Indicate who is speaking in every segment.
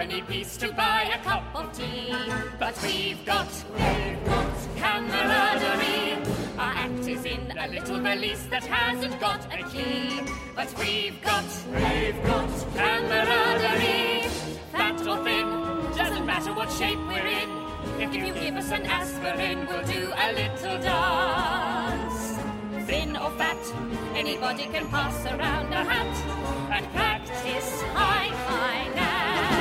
Speaker 1: halfpenny piece to buy a cup of tea. But we've got, they've got camaraderie. Our act is in a little valise that hasn't got a key. But we've got, they've got camaraderie. Fat or thin, doesn't matter what shape we're in. If you give us an aspirin, we'll do a little dance. Thin or fat, anybody can pass around a hat and practice high finance.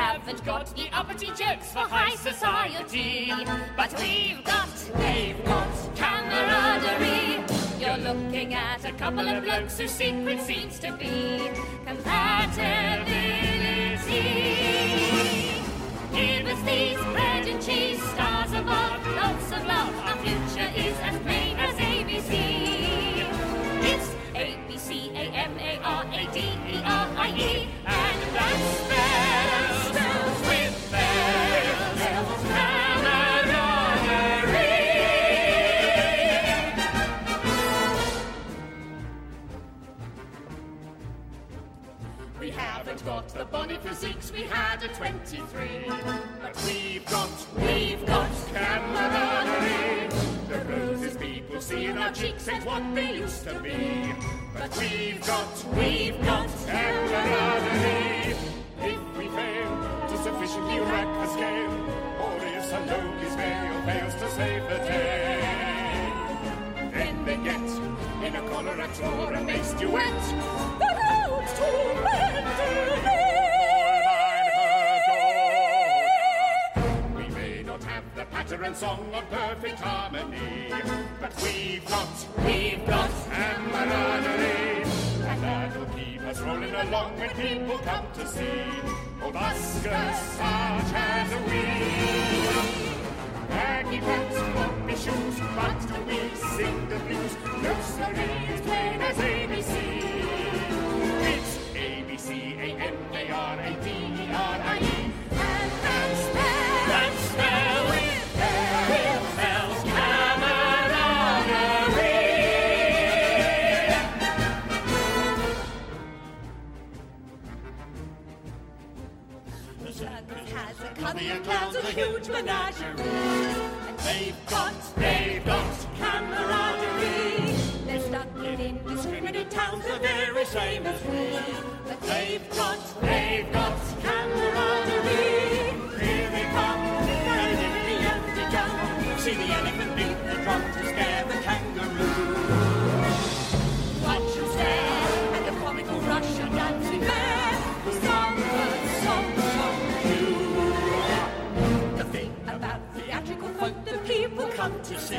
Speaker 1: Haven't got the uppity jokes for high society, but we've got, they've got camaraderie. You're looking at a couple of blokes whose secret seems to be compatibility. Got the bonny physiques we had at 23, but we've got, we've got camaraderie. The roses people see in our cheeks ain't what they used to be, but we've got, we've got camaraderie. If we fail to sufficiently rack the scale, or if some lonely veil fails to save the day, then they get in a cholera or a bass duet. And song of perfect harmony, but we've got, we've got camaraderie, and that'll keep us rolling along when people come to see. Oh, buskers such as we. Baggy pants, floppy shoes, but do we sing the blues? No, sorry, it's plain as ABC. It's ABC, A-M-A-R-A-D-E-R-I-E. And
Speaker 2: has a covey of clowns, a huge menagerie.
Speaker 1: And they've
Speaker 2: come to see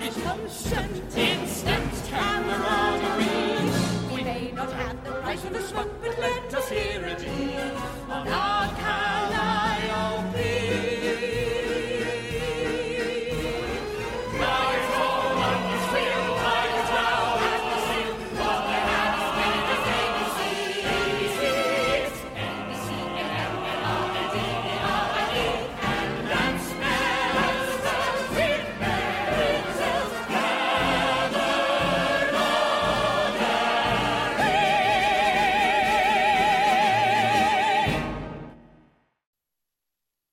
Speaker 2: is constant, instant camaraderie. We may not have the price of the smoke, but let us hear it on our.